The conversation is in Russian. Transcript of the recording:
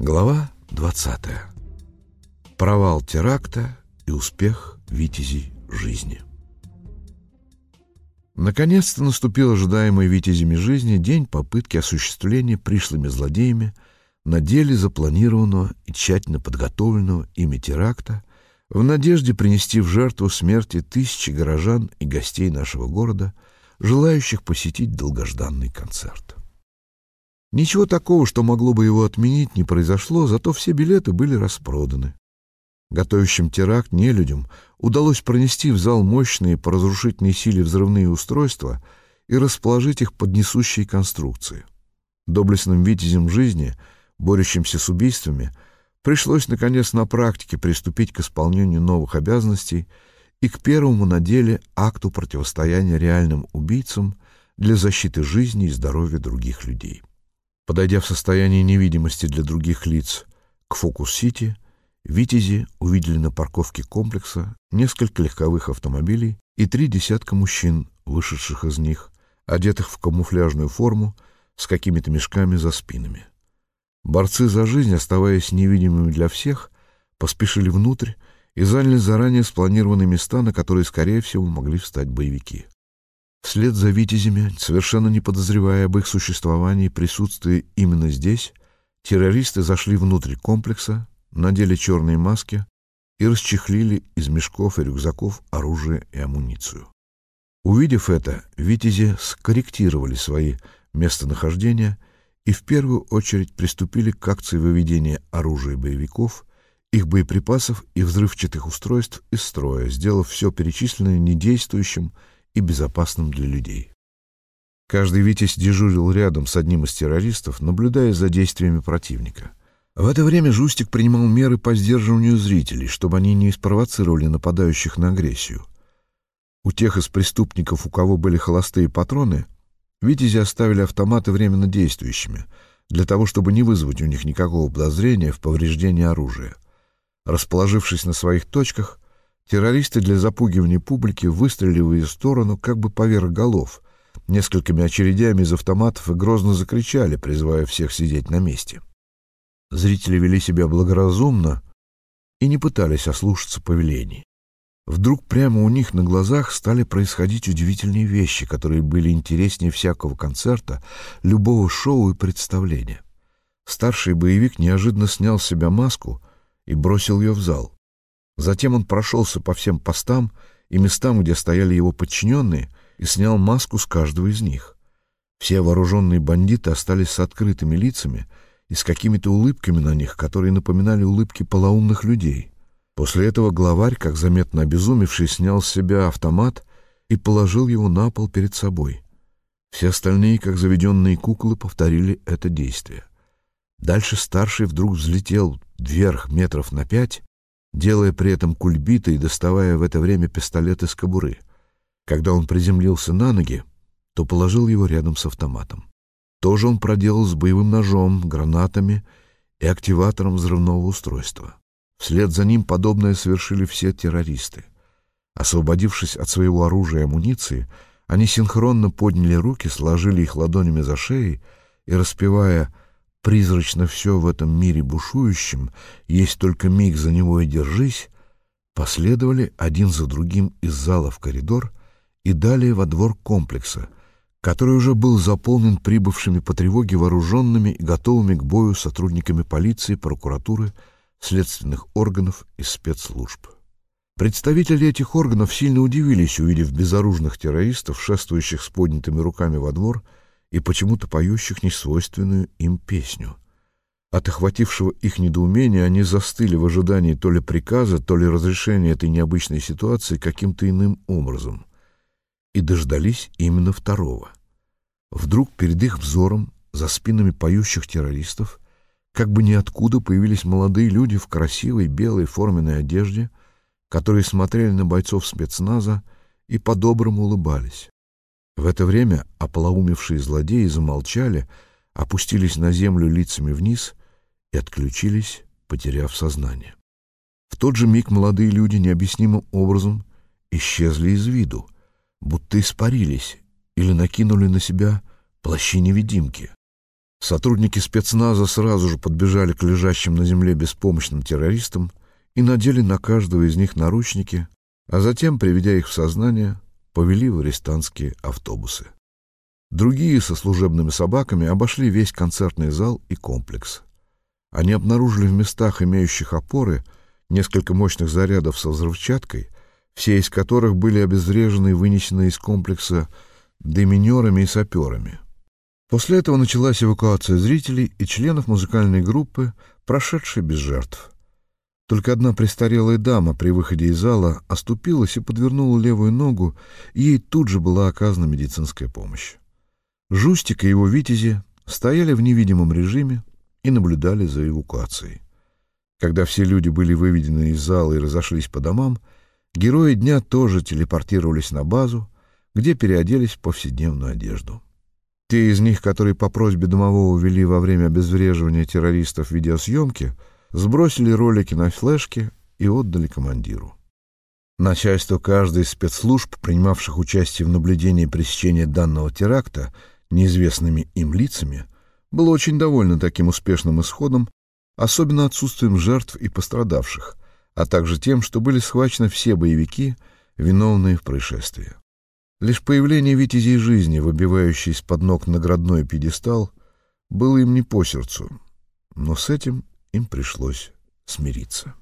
Глава 20. Провал теракта и успех витязей жизни. Наконец-то наступил ожидаемый витязями жизни день попытки осуществления пришлыми злодеями на деле запланированного и тщательно подготовленного ими теракта в надежде принести в жертву смерти тысячи горожан и гостей нашего города, желающих посетить долгожданный концерт. Ничего такого, что могло бы его отменить, не произошло, зато все билеты были распроданы. Готовящим теракт нелюдям удалось пронести в зал мощные по разрушительной силе взрывные устройства и расположить их под несущие конструкции. Доблестным витязям жизни, борющимся с убийствами, пришлось, наконец, на практике приступить к исполнению новых обязанностей и к первому на деле акту противостояния реальным убийцам для защиты жизни и здоровья других людей. Подойдя в состоянии невидимости для других лиц к Фокус-Сити, Витязи увидели на парковке комплекса несколько легковых автомобилей и три десятка мужчин, вышедших из них, одетых в камуфляжную форму с какими-то мешками за спинами. Борцы за жизнь, оставаясь невидимыми для всех, поспешили внутрь и заняли заранее спланированные места, на которые, скорее всего, могли встать боевики. Вслед за витязями, совершенно не подозревая об их существовании и присутствии именно здесь, террористы зашли внутрь комплекса, надели черные маски и расчехлили из мешков и рюкзаков оружие и амуницию. Увидев это, витязи скорректировали свои местонахождения и в первую очередь приступили к акции выведения оружия боевиков, их боеприпасов и взрывчатых устройств из строя, сделав все перечисленное недействующим и безопасным для людей. Каждый Витязь дежурил рядом с одним из террористов, наблюдая за действиями противника. В это время Жустик принимал меры по сдерживанию зрителей, чтобы они не спровоцировали нападающих на агрессию. У тех из преступников, у кого были холостые патроны, Витязи оставили автоматы временно действующими, для того, чтобы не вызвать у них никакого подозрения в повреждении оружия. Расположившись на своих точках, Террористы для запугивания публики выстрелили в ее сторону как бы поверх голов, несколькими очередями из автоматов и грозно закричали, призывая всех сидеть на месте. Зрители вели себя благоразумно и не пытались ослушаться повелений. Вдруг прямо у них на глазах стали происходить удивительные вещи, которые были интереснее всякого концерта, любого шоу и представления. Старший боевик неожиданно снял с себя маску и бросил ее в зал. Затем он прошелся по всем постам и местам, где стояли его подчиненные, и снял маску с каждого из них. Все вооруженные бандиты остались с открытыми лицами и с какими-то улыбками на них, которые напоминали улыбки полоумных людей. После этого главарь, как заметно обезумевший, снял с себя автомат и положил его на пол перед собой. Все остальные, как заведенные куклы, повторили это действие. Дальше старший вдруг взлетел вверх метров на пять делая при этом кульбиты и доставая в это время пистолет из кобуры. Когда он приземлился на ноги, то положил его рядом с автоматом. То же он проделал с боевым ножом, гранатами и активатором взрывного устройства. Вслед за ним подобное совершили все террористы. Освободившись от своего оружия и амуниции, они синхронно подняли руки, сложили их ладонями за шеей и, распевая призрачно все в этом мире бушующем, есть только миг за него и держись, последовали один за другим из зала в коридор и далее во двор комплекса, который уже был заполнен прибывшими по тревоге вооруженными и готовыми к бою сотрудниками полиции, прокуратуры, следственных органов и спецслужб. Представители этих органов сильно удивились, увидев безоружных террористов, шествующих с поднятыми руками во двор, и почему-то поющих несвойственную им песню. От охватившего их недоумения они застыли в ожидании то ли приказа, то ли разрешения этой необычной ситуации каким-то иным образом. И дождались именно второго. Вдруг перед их взором, за спинами поющих террористов, как бы ниоткуда появились молодые люди в красивой белой форменной одежде, которые смотрели на бойцов спецназа и по-доброму улыбались. В это время ополоумевшие злодеи замолчали, опустились на землю лицами вниз и отключились, потеряв сознание. В тот же миг молодые люди необъяснимым образом исчезли из виду, будто испарились или накинули на себя плащи-невидимки. Сотрудники спецназа сразу же подбежали к лежащим на земле беспомощным террористам и надели на каждого из них наручники, а затем, приведя их в сознание, повели в арестантские автобусы. Другие со служебными собаками обошли весь концертный зал и комплекс. Они обнаружили в местах, имеющих опоры, несколько мощных зарядов со взрывчаткой, все из которых были обезврежены и вынесены из комплекса деминерами и саперами. После этого началась эвакуация зрителей и членов музыкальной группы, прошедшей без жертв. Только одна престарелая дама при выходе из зала оступилась и подвернула левую ногу, и ей тут же была оказана медицинская помощь. Жустик и его витязи стояли в невидимом режиме и наблюдали за эвакуацией. Когда все люди были выведены из зала и разошлись по домам, герои дня тоже телепортировались на базу, где переоделись в повседневную одежду. Те из них, которые по просьбе домового вели во время обезвреживания террористов видеосъемки — сбросили ролики на флешки и отдали командиру. Начальство каждой из спецслужб, принимавших участие в наблюдении пресечения данного теракта неизвестными им лицами, было очень довольно таким успешным исходом, особенно отсутствием жертв и пострадавших, а также тем, что были схвачены все боевики, виновные в происшествии. Лишь появление витязей жизни, выбивающей из-под ног наградной пьедестал, было им не по сердцу, но с этим им пришлось смириться.